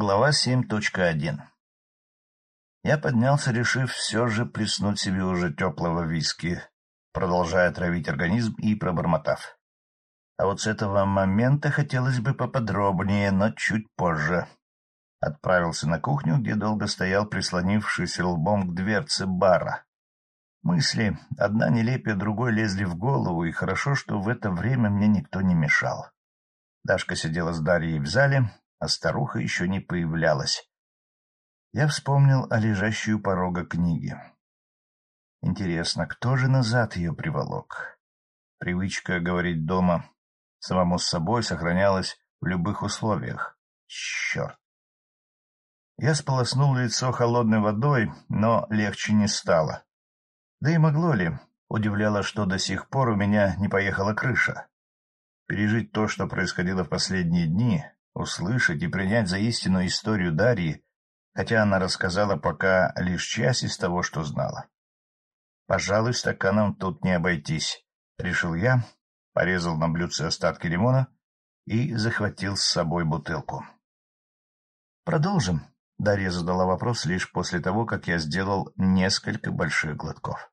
Глава 7.1 Я поднялся, решив все же плеснуть себе уже теплого виски, продолжая травить организм и пробормотав. А вот с этого момента хотелось бы поподробнее, но чуть позже. Отправился на кухню, где долго стоял прислонившийся лбом к дверце бара. Мысли, одна нелепее другой, лезли в голову, и хорошо, что в это время мне никто не мешал. Дашка сидела с Дарьей в зале, а старуха еще не появлялась. Я вспомнил о лежащей у порога книге. Интересно, кто же назад ее приволок? Привычка говорить дома самому с собой сохранялась в любых условиях. Черт! Я сполоснул лицо холодной водой, но легче не стало. Да и могло ли? Удивляло, что до сих пор у меня не поехала крыша. Пережить то, что происходило в последние дни, услышать и принять за истину историю Дарьи, хотя она рассказала пока лишь часть из того, что знала. Пожалуй, стаканом тут не обойтись, — решил я, порезал на блюдце остатки лимона и захватил с собой бутылку. — Продолжим, Дарья задала вопрос лишь после того, как я сделал несколько больших глотков.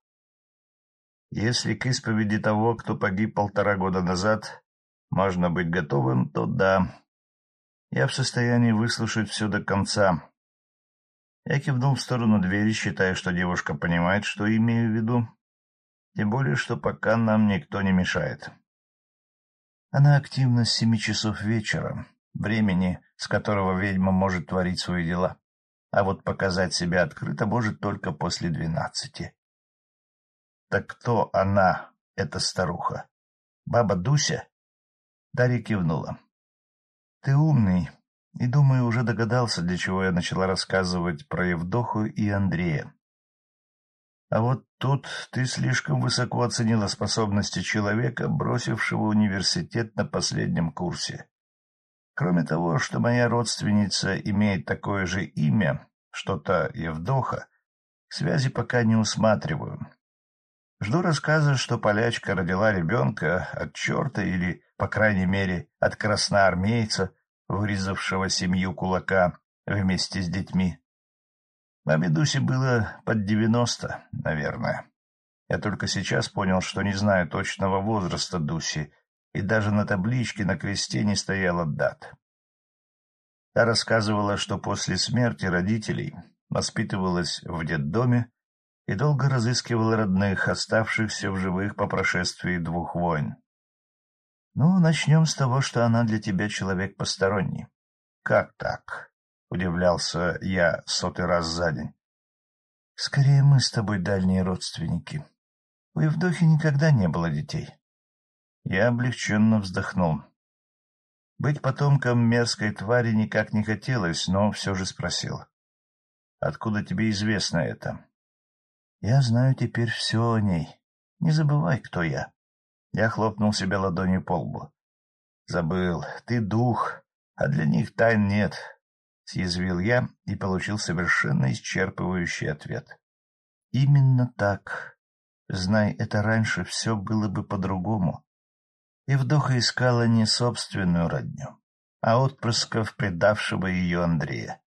Если к исповеди того, кто погиб полтора года назад, можно быть готовым, то да. Я в состоянии выслушать все до конца. Я кивнул в сторону двери, считая, что девушка понимает, что имею в виду. Тем более, что пока нам никто не мешает. Она активна с семи часов вечера, времени, с которого ведьма может творить свои дела, а вот показать себя открыто может только после двенадцати. Так кто она, эта старуха? Баба Дуся? Дарья кивнула. Ты умный, и, думаю, уже догадался, для чего я начала рассказывать про Евдоху и Андрея. А вот тут ты слишком высоко оценила способности человека, бросившего университет на последнем курсе. Кроме того, что моя родственница имеет такое же имя, что-то Евдоха, связи пока не усматриваю. Жду рассказа, что полячка родила ребенка от черта или, по крайней мере, от красноармейца, вырезавшего семью кулака вместе с детьми. Маме Дусе было под девяносто, наверное. Я только сейчас понял, что не знаю точного возраста Дуси, и даже на табличке на кресте не стояла дат. Та рассказывала, что после смерти родителей воспитывалась в детдоме и долго разыскивала родных, оставшихся в живых по прошествии двух войн. Ну, начнем с того, что она для тебя человек посторонний. — Как так? — удивлялся я сотый раз за день. — Скорее мы с тобой дальние родственники. У Евдохи никогда не было детей. Я облегченно вздохнул. Быть потомком мерзкой твари никак не хотелось, но все же спросил. — Откуда тебе известно это? — Я знаю теперь все о ней. Не забывай, кто я. Я хлопнул себя ладонью по лбу. — Забыл. Ты дух, а для них тайн нет. Съязвил я и получил совершенно исчерпывающий ответ. — Именно так. Знай это раньше, все было бы по-другому. Евдоха искала не собственную родню, а отпрысков предавшего ее Андрея.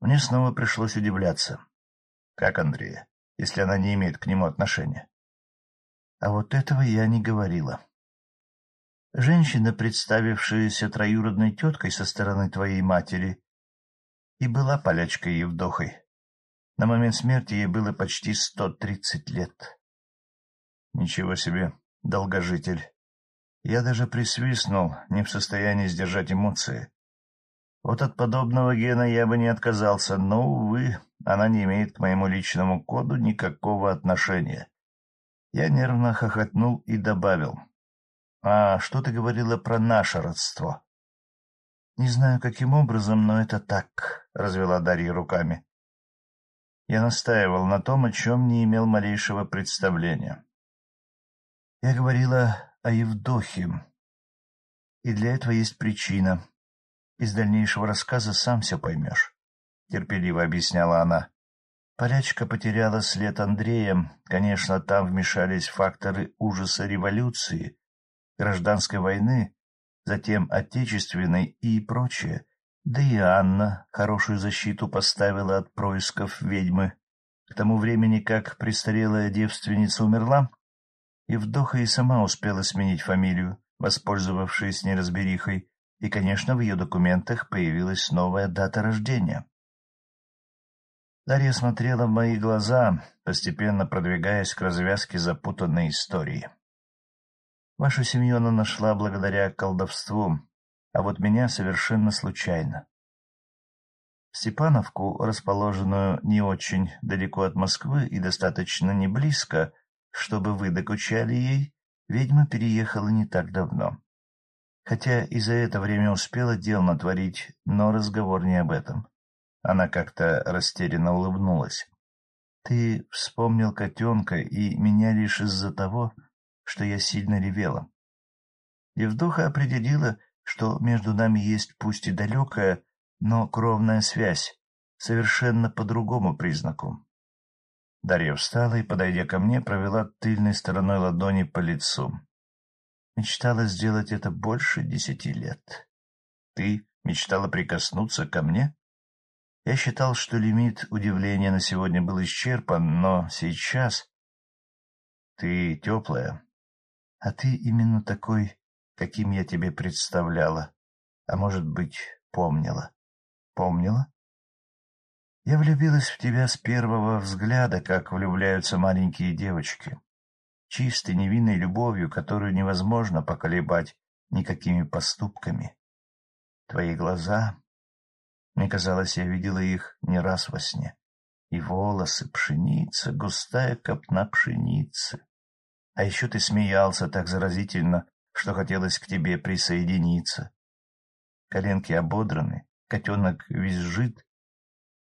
Мне снова пришлось удивляться. Как Андрея, если она не имеет к нему отношения? А вот этого я не говорила. Женщина, представившаяся троюродной теткой со стороны твоей матери, и была полячкой Евдохой. На момент смерти ей было почти сто тридцать лет. Ничего себе, долгожитель. Я даже присвистнул, не в состоянии сдержать эмоции. Вот от подобного гена я бы не отказался, но, увы, она не имеет к моему личному коду никакого отношения. Я нервно хохотнул и добавил. — А что ты говорила про наше родство? — Не знаю, каким образом, но это так, — развела Дарья руками. Я настаивал на том, о чем не имел малейшего представления. Я говорила о Евдохе, и для этого есть причина. Из дальнейшего рассказа сам все поймешь, — терпеливо объясняла она. Полячка потеряла след Андрея. Конечно, там вмешались факторы ужаса революции, гражданской войны, затем отечественной и прочее. Да и Анна хорошую защиту поставила от происков ведьмы. К тому времени, как престарелая девственница умерла, Евдоха и сама успела сменить фамилию, воспользовавшись неразберихой, и, конечно, в ее документах появилась новая дата рождения. Дарья смотрела в мои глаза, постепенно продвигаясь к развязке запутанной истории. Вашу семью она нашла благодаря колдовству, а вот меня совершенно случайно. Степановку, расположенную не очень далеко от Москвы и достаточно не близко, чтобы вы докучали ей, ведьма переехала не так давно. Хотя и за это время успела дел натворить, но разговор не об этом. Она как-то растерянно улыбнулась. — Ты вспомнил котенка и меня лишь из-за того, что я сильно ревела. Евдоха определила, что между нами есть пусть и далекая, но кровная связь, совершенно по другому признаку. Дарья встала и, подойдя ко мне, провела тыльной стороной ладони по лицу. Мечтала сделать это больше десяти лет. Ты мечтала прикоснуться ко мне? Я считал, что лимит удивления на сегодня был исчерпан, но сейчас... Ты теплая, а ты именно такой, каким я тебе представляла, а может быть, помнила. Помнила? Я влюбилась в тебя с первого взгляда, как влюбляются маленькие девочки. Чистой невинной любовью, которую невозможно поколебать никакими поступками. Твои глаза... Мне казалось, я видела их не раз во сне. И волосы, пшеница, густая копна пшеницы. А еще ты смеялся так заразительно, что хотелось к тебе присоединиться. Коленки ободраны, котенок визжит,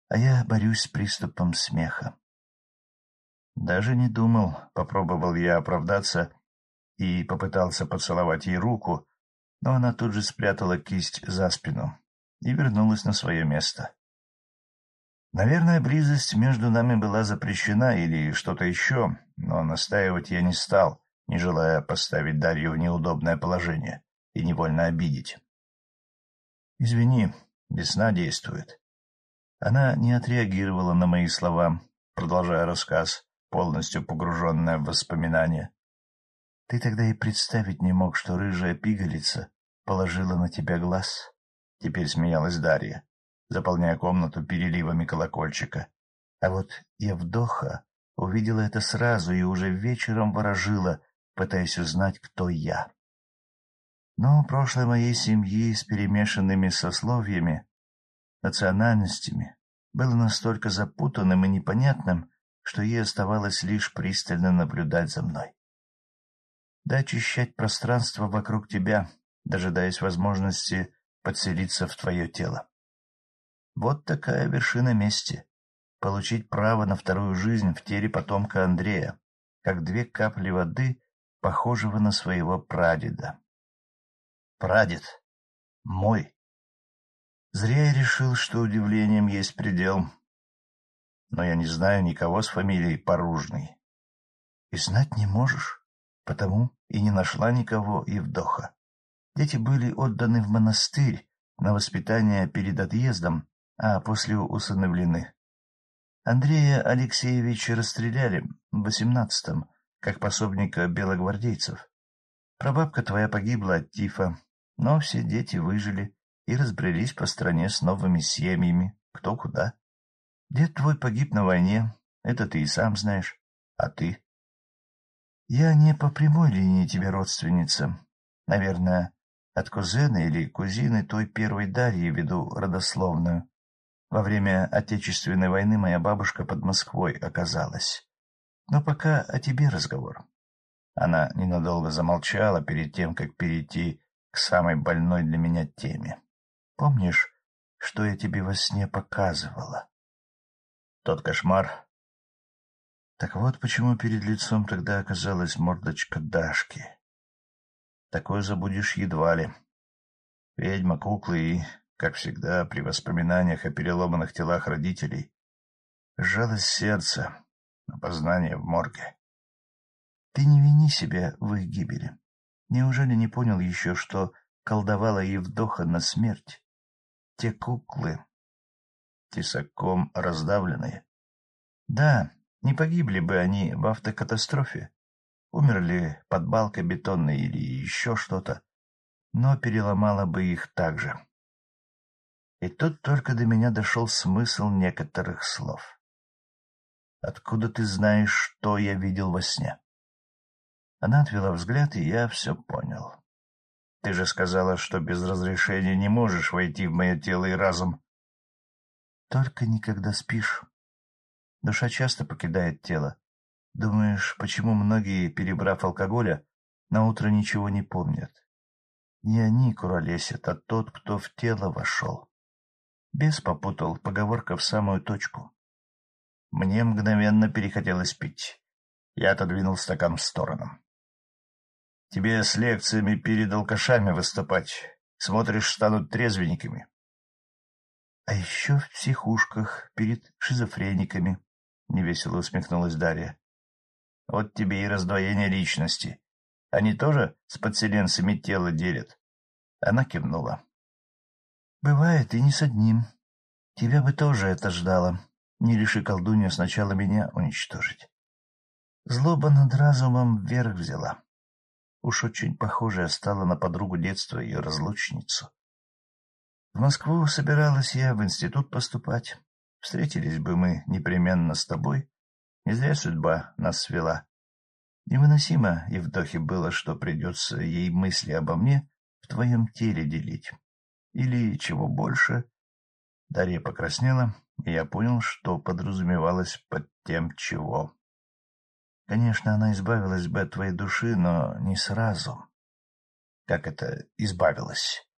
а я борюсь с приступом смеха. Даже не думал, попробовал я оправдаться и попытался поцеловать ей руку, но она тут же спрятала кисть за спину и вернулась на свое место. Наверное, близость между нами была запрещена или что-то еще, но настаивать я не стал, не желая поставить Дарью в неудобное положение и невольно обидеть. — Извини, весна действует. Она не отреагировала на мои слова, продолжая рассказ, полностью погруженная в воспоминания. Ты тогда и представить не мог, что рыжая пигалица положила на тебя глаз. Теперь смеялась Дарья, заполняя комнату переливами колокольчика. А вот Евдоха увидела это сразу и уже вечером ворожила, пытаясь узнать, кто я. Но прошлое моей семьи с перемешанными сословиями, национальностями было настолько запутанным и непонятным, что ей оставалось лишь пристально наблюдать за мной. Да очищать пространство вокруг тебя, дожидаясь возможности подселиться в твое тело. Вот такая вершина мести — получить право на вторую жизнь в теле потомка Андрея, как две капли воды, похожего на своего прадеда. Прадед. Мой. Зря я решил, что удивлением есть предел. Но я не знаю никого с фамилией Поружный. И знать не можешь, потому и не нашла никого Евдоха. Дети были отданы в монастырь на воспитание перед отъездом, а после усыновлены. Андрея Алексеевича расстреляли в восемнадцатом, как пособника белогвардейцев. Прабабка твоя погибла от тифа, но все дети выжили и разбрелись по стране с новыми семьями, кто куда. Дед твой погиб на войне, это ты и сам знаешь. А ты? Я не по прямой линии тебе родственница. Наверное, от кузена или кузины той первой Дарьи веду родословную. Во время Отечественной войны моя бабушка под Москвой оказалась. Но пока о тебе разговор. Она ненадолго замолчала перед тем, как перейти к самой больной для меня теме. Помнишь, что я тебе во сне показывала? Тот кошмар. Так вот почему перед лицом тогда оказалась мордочка Дашки. Такое забудешь едва ли. Ведьма, куклы и, как всегда, при воспоминаниях о переломанных телах родителей, сжалось сердце, опознание в морге. Ты не вини себя в их гибели. Неужели не понял еще, что колдовала Евдоха на смерть? те куклы. Тесаком раздавленные. Да, не погибли бы они в автокатастрофе, умерли под балкой бетонной или еще что-то, но переломало бы их так же. И тут только до меня дошел смысл некоторых слов. «Откуда ты знаешь, что я видел во сне?» Она отвела взгляд, и я все понял. «Ты же сказала, что без разрешения не можешь войти в мое тело и разум». «Только никогда спишь. Душа часто покидает тело. Думаешь, почему многие, перебрав алкоголя, на утро ничего не помнят? Не они куролесят, а тот, кто в тело вошел. Бес попутал, поговорка в самую точку. Мне мгновенно перехотелось пить. Я отодвинул стакан в сторону. — Тебе с лекциями перед алкашами выступать. Смотришь, станут трезвенниками. — А еще в психушках перед шизофрениками, — невесело усмехнулась Дарья. — Вот тебе и раздвоение личности. Они тоже с подселенцами тело делят? Она кивнула. — Бывает, и не с одним. Тебя бы тоже это ждало. Не реши колдунья сначала меня уничтожить. Злоба над разумом вверх взяла. Уж очень похожая стала на подругу детства ее разлучницу. В Москву собиралась я в институт поступать. Встретились бы мы непременно с тобой. Не зря судьба нас свела. Невыносимо Евдохе было, что придется ей мысли обо мне в твоем теле делить. Или, чего больше... Дарья покраснела, и я понял, что подразумевалось под тем, чего. Конечно, она избавилась бы от твоей души, но не сразу. Как это избавилась?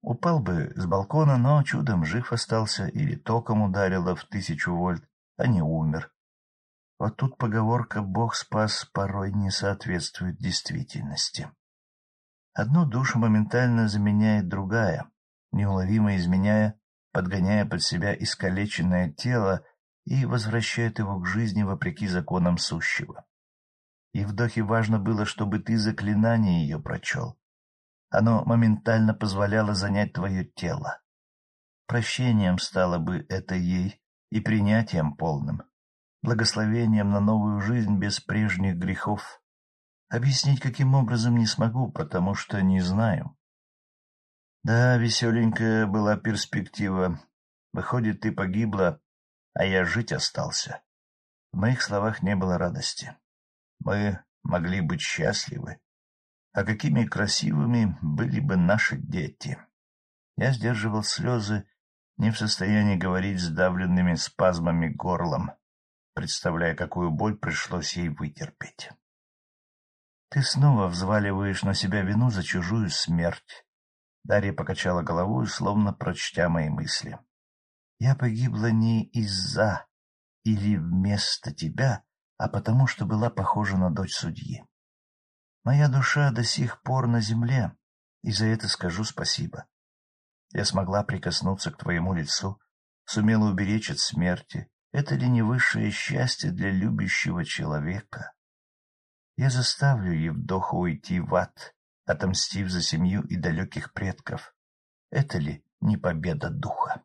Упал бы с балкона, но чудом жив остался или током ударило в тысячу вольт, а не умер. Вот тут поговорка «Бог спас» порой не соответствует действительности. Одну душу моментально заменяет другая, неуловимо изменяя, подгоняя под себя искалеченное тело и возвращает его к жизни вопреки законам сущего. И вдохе важно было, чтобы ты заклинание ее прочел, оно моментально позволяло занять твое тело. Прощением стало бы это ей и принятием полным, благословением на новую жизнь без прежних грехов. Объяснить, каким образом, не смогу, потому что не знаю. Да, веселенькая была перспектива. Выходит, ты погибла, а я жить остался. В моих словах не было радости. Мы могли быть счастливы, а какими красивыми были бы наши дети. Я сдерживал слезы, не в состоянии говорить сдавленными спазмами горлом, представляя, какую боль пришлось ей вытерпеть. Ты снова взваливаешь на себя вину за чужую смерть. Дарья покачала головой, словно прочтя мои мысли. Я погибла не из-за или вместо тебя, а потому что была похожа на дочь судьи. Моя душа до сих пор на земле, и за это скажу спасибо. Я смогла прикоснуться к твоему лицу, сумела уберечь от смерти. Это ли не высшее счастье для любящего человека? Я заставлю Евдоху уйти в ад, отомстив за семью и далеких предков. Это ли не победа духа?